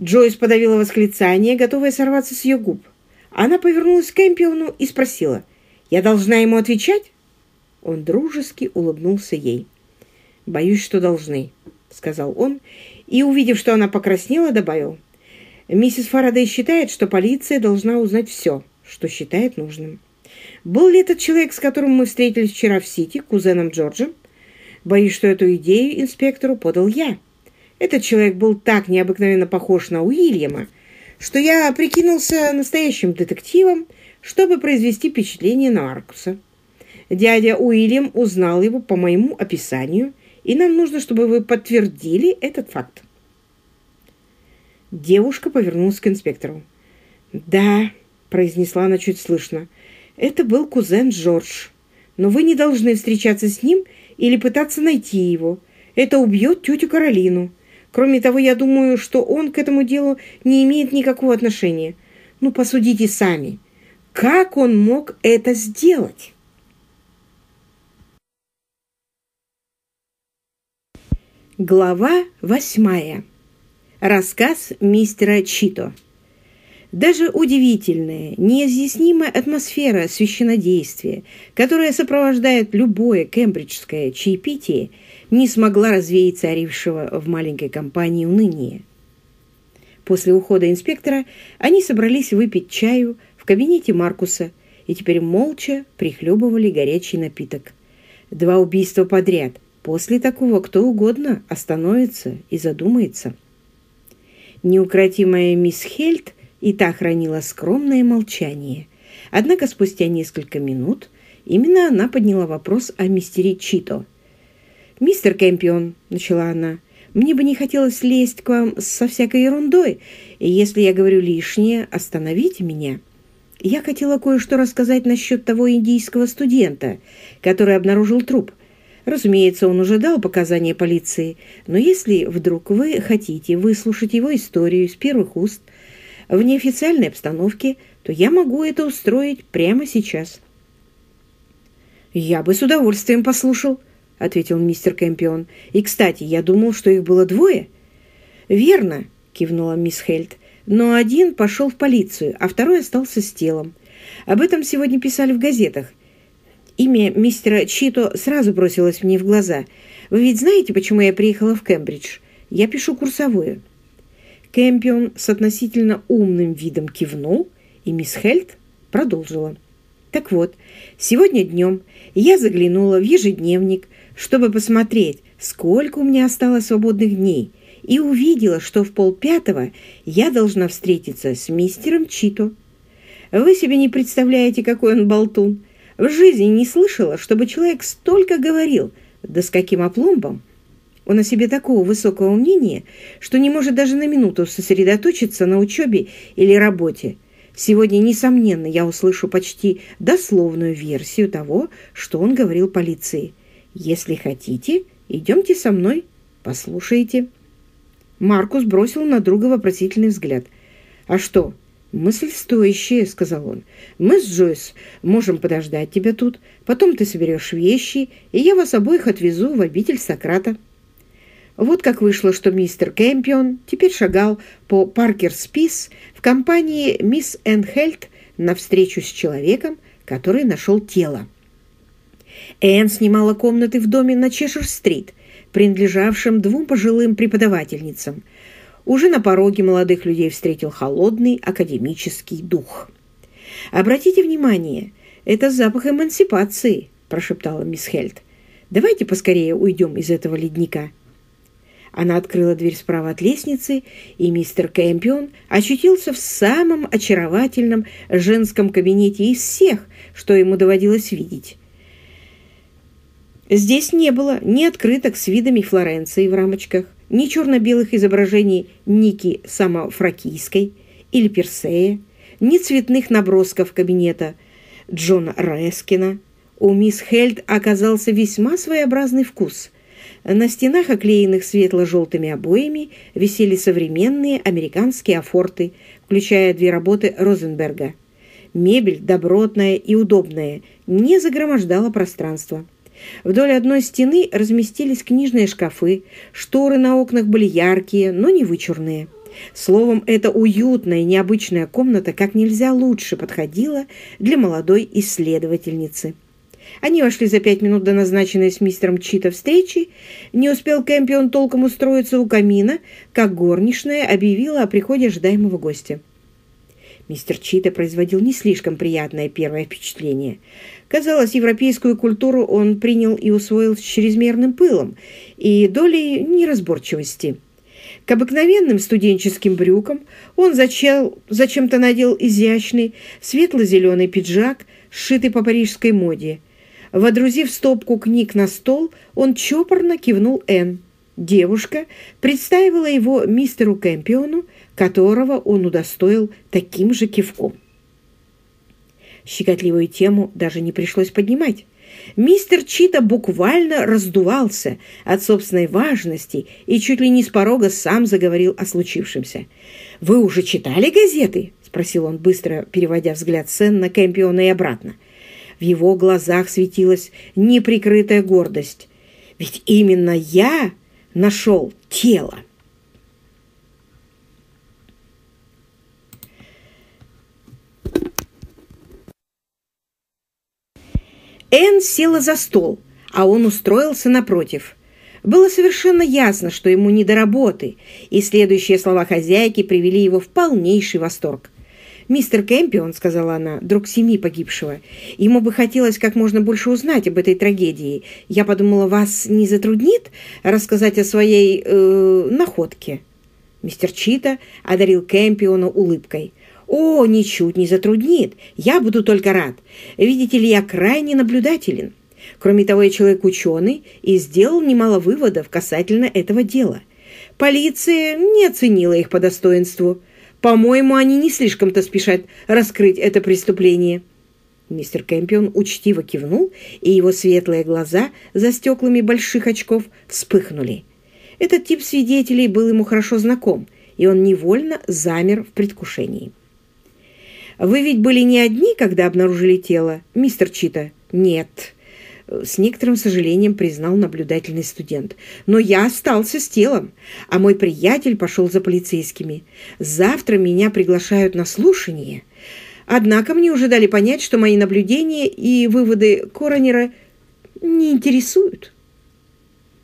Джойс подавила восклицание, готовая сорваться с ее губ. Она повернулась к Кэмпиону и спросила, «Я должна ему отвечать?» Он дружески улыбнулся ей. «Боюсь, что должны», — сказал он, и, увидев, что она покраснела, добавил, «Миссис Фарадей считает, что полиция должна узнать все, что считает нужным. Был ли этот человек, с которым мы встретились вчера в Сити, кузеном Джорджем? Боюсь, что эту идею инспектору подал я». Этот человек был так необыкновенно похож на Уильяма, что я прикинулся настоящим детективом, чтобы произвести впечатление на Аркуса. Дядя Уильям узнал его по моему описанию, и нам нужно, чтобы вы подтвердили этот факт. Девушка повернулась к инспектору. «Да», — произнесла она чуть слышно, — «это был кузен Джордж. Но вы не должны встречаться с ним или пытаться найти его. Это убьет тетю Каролину. Кроме того, я думаю, что он к этому делу не имеет никакого отношения. Ну, посудите сами. Как он мог это сделать? Глава восьмая. Рассказ мистера Чито. Даже удивительная, неизъяснимая атмосфера священодействия, которая сопровождает любое кембриджское чаепитие – не смогла развеять царившего в маленькой компании уныния. После ухода инспектора они собрались выпить чаю в кабинете Маркуса и теперь молча прихлебывали горячий напиток. Два убийства подряд. После такого кто угодно остановится и задумается. Неукротимая мисс Хельт и та хранила скромное молчание. Однако спустя несколько минут именно она подняла вопрос о мистере Чито – «Мистер Кэмпион», — начала она, — «мне бы не хотелось лезть к вам со всякой ерундой, и если я говорю лишнее, остановите меня». Я хотела кое-что рассказать насчет того индийского студента, который обнаружил труп. Разумеется, он уже дал показания полиции, но если вдруг вы хотите выслушать его историю из первых уст в неофициальной обстановке, то я могу это устроить прямо сейчас. «Я бы с удовольствием послушал», — ответил мистер Кэмпион. «И, кстати, я думал, что их было двое». «Верно», — кивнула мисс Хельт. «Но один пошел в полицию, а второй остался с телом. Об этом сегодня писали в газетах. Имя мистера Чито сразу бросилось мне в глаза. Вы ведь знаете, почему я приехала в Кембридж? Я пишу курсовую». Кэмпион с относительно умным видом кивнул, и мисс Хельт продолжила. «Так вот, сегодня днем я заглянула в ежедневник, чтобы посмотреть, сколько у меня осталось свободных дней, и увидела, что в полпятого я должна встретиться с мистером Чито. Вы себе не представляете, какой он болтун. В жизни не слышала, чтобы человек столько говорил, да с каким опломбом. Он о себе такого высокого мнения, что не может даже на минуту сосредоточиться на учебе или работе. Сегодня, несомненно, я услышу почти дословную версию того, что он говорил полиции – «Если хотите, идемте со мной, послушайте». Маркус бросил на друга вопросительный взгляд. «А что?» «Мысль стоящая», — сказал он. «Мы с Джойс можем подождать тебя тут, потом ты соберешь вещи, и я вас обоих отвезу в обитель Сократа». Вот как вышло, что мистер Кэмпион теперь шагал по Паркер-Спис в компании мисс Энхельт навстречу с человеком, который нашел тело. Энн снимала комнаты в доме на Чешир-стрит, принадлежавшем двум пожилым преподавательницам. Уже на пороге молодых людей встретил холодный академический дух. «Обратите внимание, это запах эмансипации», – прошептала мисс Хельт. «Давайте поскорее уйдем из этого ледника». Она открыла дверь справа от лестницы, и мистер Кэмпион очутился в самом очаровательном женском кабинете из всех, что ему доводилось видеть. Здесь не было ни открыток с видами Флоренции в рамочках, ни черно-белых изображений Ники Самофракийской или Персея, ни цветных набросков кабинета Джона Рескина. У мисс Хельд оказался весьма своеобразный вкус. На стенах, оклеенных светло-желтыми обоями, висели современные американские афорты, включая две работы Розенберга. Мебель, добротная и удобная, не загромождала пространство. Вдоль одной стены разместились книжные шкафы, шторы на окнах были яркие, но не вычурные. Словом, эта уютная, необычная комната как нельзя лучше подходила для молодой исследовательницы. Они вошли за пять минут до назначенной с мистером Чита встречи. Не успел Кэмпион толком устроиться у камина, как горничная объявила о приходе ожидаемого гостя. Мистер Чита производил не слишком приятное первое впечатление. Казалось, европейскую культуру он принял и усвоил с чрезмерным пылом и долей неразборчивости. К обыкновенным студенческим брюкам он зачем, зачем-то надел изящный светло-зеленый пиджак, сшитый по парижской моде. Водрузив стопку книг на стол, он чопорно кивнул Энн. Девушка представила его мистеру Кэмпиону, которого он удостоил таким же кивком. Щекотливую тему даже не пришлось поднимать. Мистер Чита буквально раздувался от собственной важности и чуть ли не с порога сам заговорил о случившемся. «Вы уже читали газеты?» – спросил он, быстро переводя взгляд Сен на Кэмпиона и обратно. Его глазах светилась неприкрытая гордость. «Ведь именно я нашел тело!» Энн села за стол, а он устроился напротив. Было совершенно ясно, что ему не до работы, и следующие слова хозяйки привели его в полнейший восторг. «Мистер Кэмпион», — сказала она, — «друг семьи погибшего. Ему бы хотелось как можно больше узнать об этой трагедии. Я подумала, вас не затруднит рассказать о своей э, находке?» Мистер Чита одарил Кэмпиона улыбкой — «О, ничуть не затруднит. Я буду только рад. Видите ли, я крайне наблюдателен. Кроме того, я человек ученый и сделал немало выводов касательно этого дела. Полиция не оценила их по достоинству. По-моему, они не слишком-то спешат раскрыть это преступление». Мистер Кэмпион учтиво кивнул, и его светлые глаза за стеклами больших очков вспыхнули. Этот тип свидетелей был ему хорошо знаком, и он невольно замер в предвкушении. Вы ведь были не одни, когда обнаружили тело, мистер Чита? Нет. С некоторым сожалением признал наблюдательный студент. Но я остался с телом, а мой приятель пошел за полицейскими. Завтра меня приглашают на слушание. Однако мне уже дали понять, что мои наблюдения и выводы коронера не интересуют.